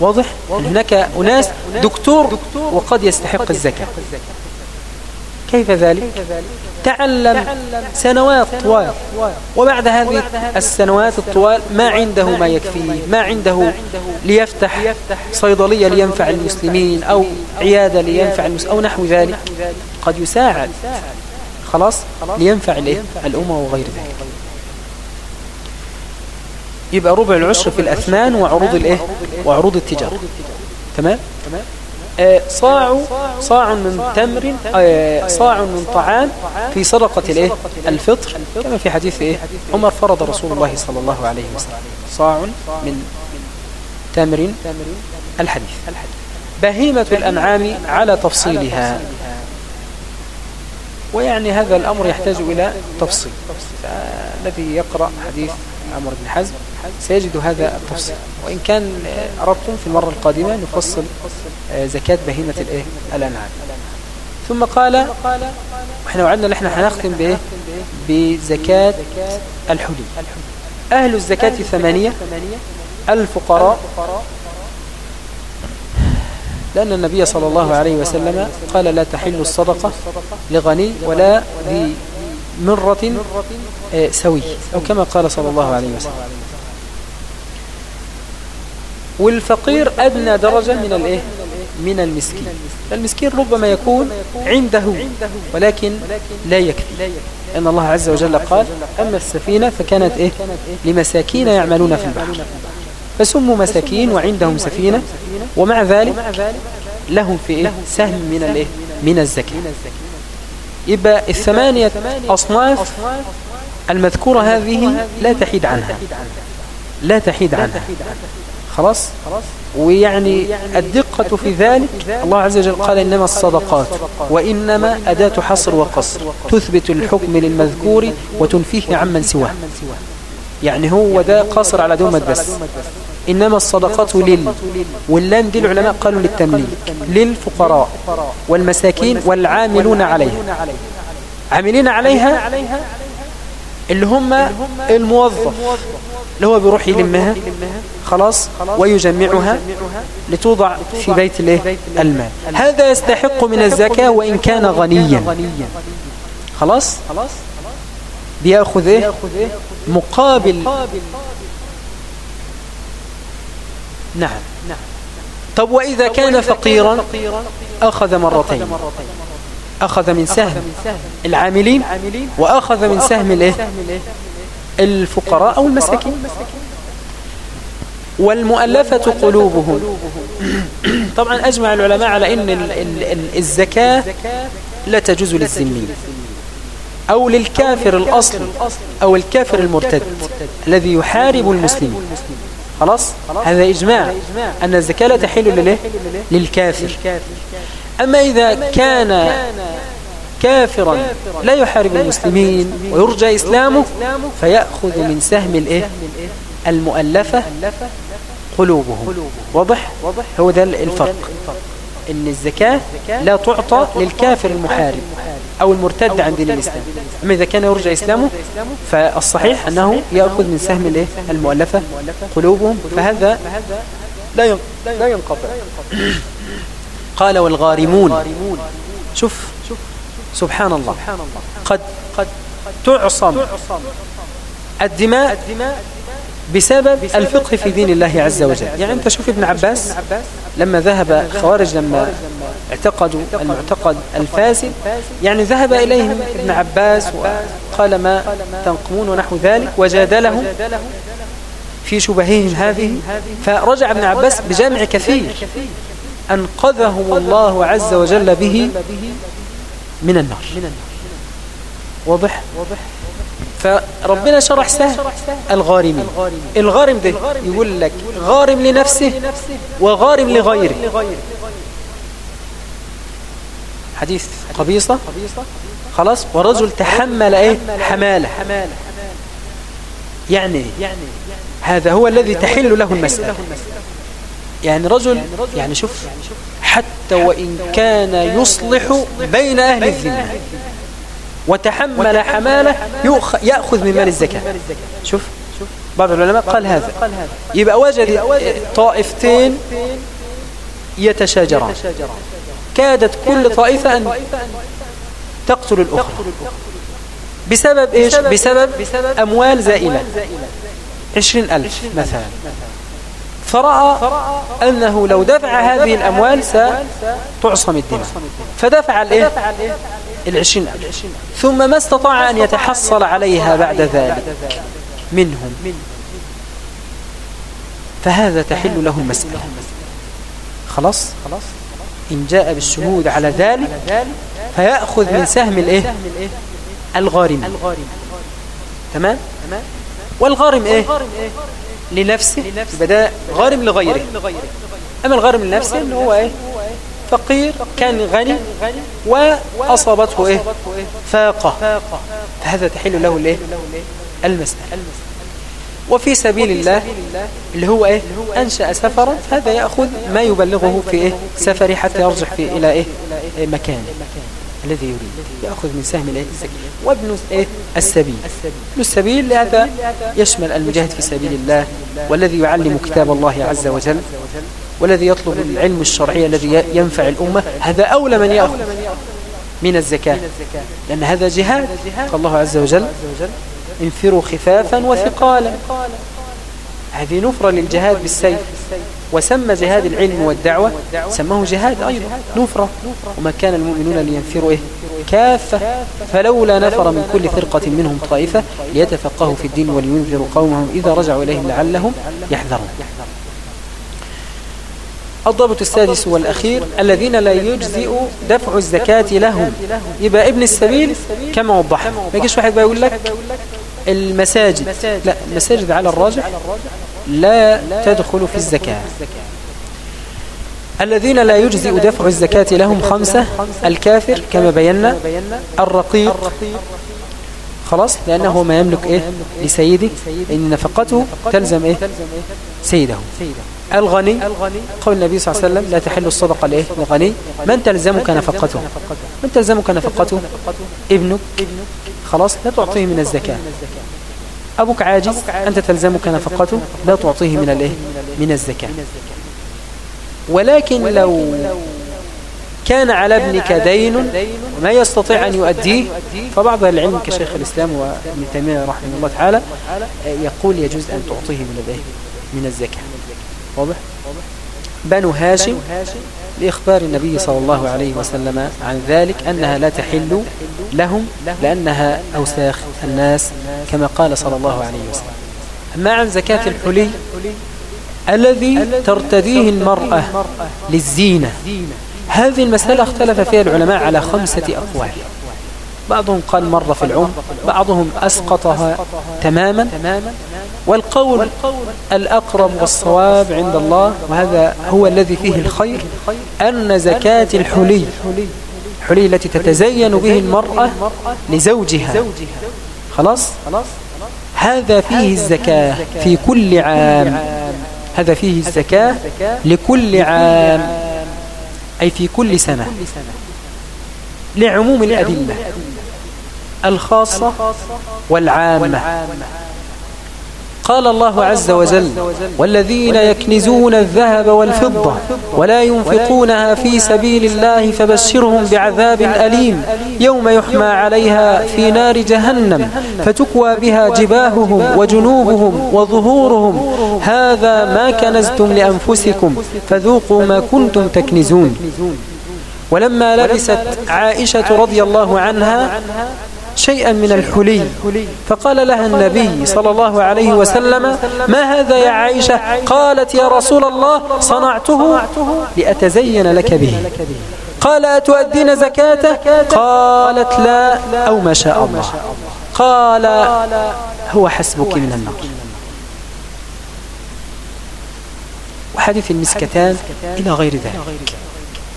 واضح؟ هناك أناس دكتور وقد يستحق الزكاة. كيف ذلك؟ تعلم سنوات طوال. وبعد هذه السنوات الطوال ما عنده ما يكفيه ما عنده ليفتح صيدلية لينفع المسلمين أو عيادة لينفع المسلمين أو نحو ذلك. قد يساعد خلاص لينفع الأمة وغير ذلك. يبقى ربع العشر في الأثمان وعروض الإيه؟ وعروض التجارة. تمام؟ آه، صاع صاع من تمر آه، صاع من طعام في صدقة الإيه؟ الفطر. كما في حديث إيه؟ عمر فرض رسول الله صلى الله عليه وسلم. صاع من تمر الحديث. بهيمة الأنعام على تفصيلها. ويعني هذا الأمر يحتاج إلى تفصيل. الذي يقرأ حديث عمر بن حزم سيجد هذا التفصيل. وإن كان أردتم في المرة القادمة نفصل زكاة بهيمة الإيه؟ الأنعام. ثم قال إحنا وعدنا إحنا هنختم بإيه؟ بزكاة الحلي. أهل الزكاة ثمانية الفقراء لأن النبي صلى الله عليه وسلم قال لا تحل الصدقة لغني ولا ذي مرة آه، سوي. أو كما قال صلى الله عليه وسلم. والفقير أدنى درجة من الإيه؟ من المسكين. المسكين ربما يكون عنده ولكن لا يكفي. أن الله عز وجل قال أما السفينة فكانت إيه؟ لمساكين يعملون في البحر. فسموا مساكين وعندهم سفينة ومع ذلك لهم في إيه؟ سهم من الإيه؟ من الزكاة. يبقى الثمانية أصناف المذكورة هذه لا تحيد عنها. لا تحيد عنها. خلاص؟ ويعني الدقة في ذلك الله عز وجل قال إنما الصدقات وإنما أداة حصر وقصر تثبت الحكم للمذكور وتنفيه عمن سواه. يعني هو ده قصر على دومة بس إنما الصدقات لل واللام دي العلماء قالوا للتمليك للفقراء والمساكين والعاملون عليها. عاملين عليها اللي هم الموظف اللي هو بيروح يلمها خلاص ويجمعها لتوضع في بيت المال. هذا يستحق من الزكاة وإن كان غنيا. خلاص؟ بيأخذ إيه؟ مقابل. نعم. طب وإذا كان فقيرا؟ أخذ مرتين. أخذ من سهم العاملين وأخذ من سهم الايه الفقراء أو المساكين. والمؤلفة قلوبهم. طبعا أجمع العلماء على أن الزكاة لا تجوز للذمي أو للكافر الأصل أو الكافر المرتد الذي يحارب المسلمين. خلاص؟ هذا إجماع. أن الزكاة لا تحل للكافر. أما إذا كان كافرا لا يحارب المسلمين ويرجى إسلامه فيأخذ من سهم الإيه؟ المؤلفة قلوبهم. واضح؟ هو ده الفرق إن الزكاة لا تعطى للكافر المحارب أو المرتد عن دين الإسلام. أما إذا كان يرجع إسلامه فالصحيح أنه يأخذ من سهم الإيه؟ المؤلفة قلوبهم فهذا لا ينقطع. قال والغارمون. شوف. سبحان الله. قد تعصم. الدماء بسبب الفقه في دين الله عز وجل. يعني أنت شوف ابن عباس لما ذهب خوارج لما اعتقدوا المعتقد الفاسد يعني ذهب إليهم ابن عباس وقال ما تنقمون ونحو ذلك وجادلهم في شبههم هذه. فرجع ابن عباس بجامع كثير. أنقذهم الله عز وجل به من النار. واضح؟ فربنا شرح سهل. الغارمين. الغارم ده يقول لك غارم لنفسه وغارم لغيره. حديث قبيصة. خلاص؟ ورجل تحمل إيه؟ حمالة. يعني هذا هو الذي تحل له المسألة. يعني رجل يعني شوف حتى وإن كان يصلح بين أهل الذمة وتحمل حمالة يأخذ من مال الزكاة. شوف بعض العلماء قال هذا. يبقى وجد طائفتين يتشاجران. كادت كل طائفة أن تقتل الأخرى. بسبب إيش؟ بسبب أموال زائلة. عشرين ألف مثلا. فرأى أنه لو دفع هذه الأموال ستعصم الدماء. فدفع الإيه؟ العشرين ألف. ثم ما استطاع أن يتحصل عليها بعد ذلك منهم. فهذا تحل له المسألة. خلاص؟ إن جاء بالشهود على ذلك فيأخذ من سهم الإيه؟ الغارم تمام؟ والغارم إيه؟ لنفسه بدأ غارم لغيره. أما الغارم لنفسه إنه هو إيه؟ فقير كان غني وأصابته إيه؟ فاقة. فهذا تحل له الإيه؟ المسألة. وفي سبيل الله اللي هو إيه؟ أنشأ سفرا هذا يأخذ ما يبلغه في إيه؟ سفره حتى يرجع في إلى إيه؟ مكان. الذي يريد يأخذ من سهم الإيه وابن إيه؟ السبيل. ابن السبيل هذا يشمل المجاهد في سبيل الله والذي يعلم كتاب الله عز وجل والذي يطلب العلم الشرعي الذي ينفع الأمة. هذا أولى من يأخذ من الزكاة. لأن هذا جهاد قال الله عز وجل انفروا خفافا وثقالا. هذه نفرة للجهاد بالسيف. وسمى جهاد العلم والدعوة سماه جهاد أيضا نفرة. وما كان المؤمنون لينفروا إيه؟ كافة. فلولا نفر من كل فرقة منهم طائفة ليتفقهوا في الدين ولينذروا قومهم إذا رجعوا إليهم لعلهم يحذرون. الضابط السادس والأخير الذين لا يجزئ دفع الزكاة لهم. يبقى ابن السبيل كما وضح ما يجيش واحد بيقول لك المساجد. لا المساجد على الراجح لا تدخل في الزكاة. الذين لا يجزئ دفع الزكاة لهم خمسة الكافر كما بينا الرقيق. خلاص لأنه ما يملك إيه؟ لسيده إن نفقته تلزم إيه؟ سيده. الغني قول النبي صلى الله عليه وسلم لا تحل الصدقة لإيه؟ لغني من تلزمك نفقته؟ من تلزمك نفقته؟ ابنك. خلاص لا تعطيه من الزكاة. أبوك عاجز أنت تلزمك نفقته لا تعطيه من الإيه؟ من الزكاة. ولكن لو كان على ابنك دين وما يستطيع أن يؤديه فبعض العلم كشيخ الإسلام وابن تيمية رحمه الله تعالى يقول يجوز أن تعطيه من الإيه؟ من الزكاة. واضح؟ بنو هاشم لإخبار النبي صلى الله عليه وسلم عن ذلك أنها لا تحل لهم لأنها أوساخ الناس كما قال صلى الله عليه وسلم. أما عن زكاة الحلي الذي ترتديه المرأة للزينة. هذه المسألة اختلف فيها العلماء على خمسة أقوال. بعضهم قال مرة في العمر بعضهم أسقطها تماما. والقول الأقرب والصواب عند الله وهذا هو الذي فيه الخير أن زكاة الحلي الحلي التي تتزين به المرأة لزوجها. خلاص؟ هذا فيه الزكاة في كل عام. هذا فيه الزكاة لكل عام أي في كل سنة لعموم الأدلة. الخاصة والعامة. قال الله عز وجل والذين يكنزون الذهب والفضة ولا ينفقونها في سبيل الله فبشرهم بعذاب أليم يوم يحمى عليها في نار جهنم فتكوى بها جباههم وجنوبهم وظهورهم هذا ما كنزتم لأنفسكم فذوقوا ما كنتم تكنزون. ولما لبست عائشة رضي الله عنها شيئا من الحلي. فقال لها النبي صلى الله عليه وسلم ما هذا يا عائشة؟ قالت يا رسول الله صنعته لأتزين لك به. قال أتؤدين زكاته؟ قالت لا أو ما شاء الله. قال هو حسبك من النار. وحديث المسكتان إلى غير ذلك.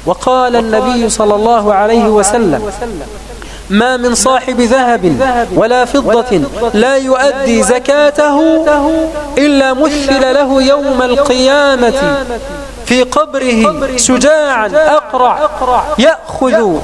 وقال النبي صلى الله عليه وسلم ما من صاحب ذهب ولا فضة لا يؤدي زكاته إلا مثل له يوم القيامة. في قبره شجاعا أقرع يأخذ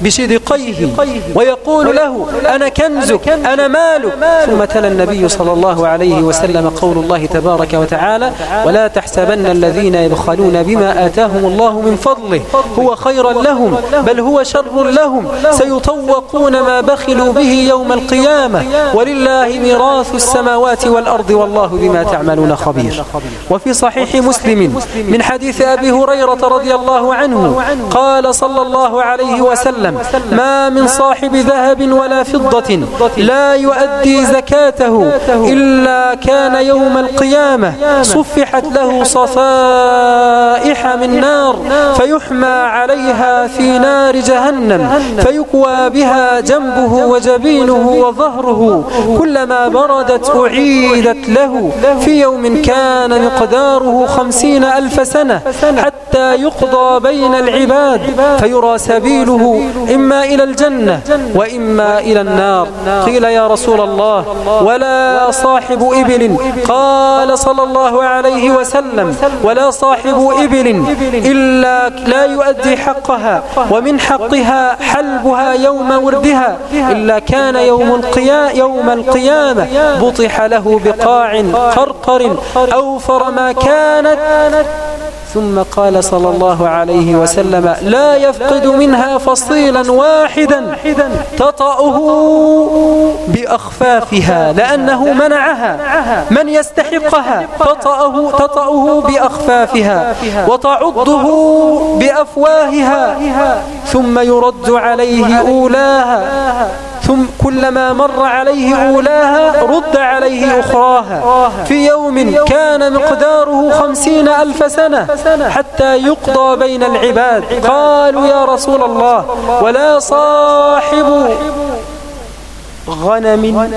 بشدقيه ويقول له أنا كنزك أنا مالك. ثم تلا النبي صلى الله عليه وسلم قول الله تبارك وتعالى ولا تحسبن الذين يبخلون بما آتاهم الله من فضله هو خيرا لهم بل هو شر لهم سيطوقون ما بخلوا به يوم القيامة ولله ميراث السماوات والأرض والله بما تعملون خبير. وفي صحيح مسلم من حديث حديث أبي هريرة رضي الله عنه قال صلى الله عليه وسلم ما من صاحب ذهب ولا فضة لا يؤدي زكاته إلا كان يوم القيامة صفحت له صفائح من نار فيحمى عليها في نار جهنم فيكوى بها جنبه وجبينه وظهره كلما بردت أعيدت له في يوم كان مقداره خمسين ألف سنة حتى يقضى بين العباد فيرى سبيله إما إلى الجنة وإما إلى النار. قيل يا رسول الله ولا صاحب إبل. قال صلى الله عليه وسلم ولا صاحب إبل إلا لا يؤدي حقها ومن حقها حلبها يوم وردها إلا كان يوم القيامة يوم القيامة بطح له بقاع قرقر أوفر ما كانت ثم قال صلى الله عليه وسلم لا يفقد منها فصيلا واحدا تطأه بأخفافها لأنه منعها من يستحقها تطأه, تطأه بأخفافها وتعضه بأفواهها ثم يرد عليه أولاها ثم كلما مر عليه أولاها رد عليه أخراها. في يوم كان مقداره خمسين ألف سنة حتى يقضى بين العباد. قالوا يا رسول الله ولا صاحب غنم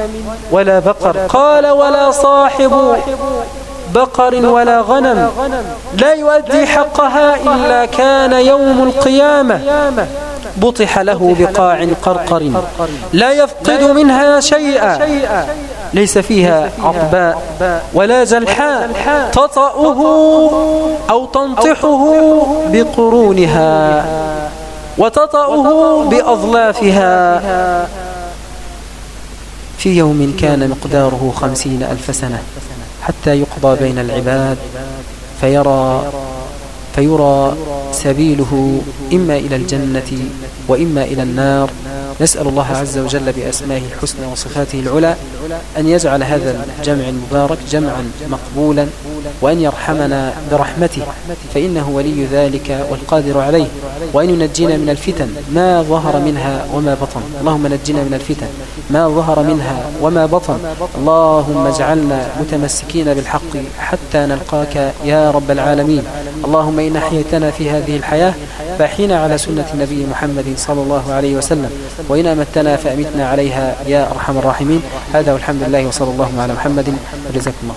ولا بقر. قال ولا صاحب بقر ولا غنم. لا يؤدي حقها إلا كان يوم القيامة. بطح له بقاع قرقر. لا يفقد منها شيئا. ليس فيها عطباء ولا جلحاء تطأه أو تنطحه بقرونها. وتطأه بأظلافها. في يوم كان مقداره خمسين ألف سنة حتى يقضى بين العباد فيرى فيرى سبيله إما إلى الجنة وإما إلى النار نسأل الله عز وجل بأسمائه الحسنى وصفاته العلى أن يجعل هذا الجمع المبارك جمعا مقبولا وأن يرحمنا برحمته فإنه ولي ذلك والقادر عليه وأن ينجينا من الفتن ما ظهر منها وما بطن. اللهم نجينا من الفتن ما ظهر منها وما بطن. اللهم اجعلنا متمسكين بالحق حتى نلقاك يا رب العالمين. اللهم إن أحييتنا في هذه الحياة فأحينا على سنة النبي محمد صلى الله عليه وسلم. وإن أمتنا فأمتنا عليها يا أرحم الراحمين. هذا والحمد لله وصلى الله على محمد. وجزاكم الله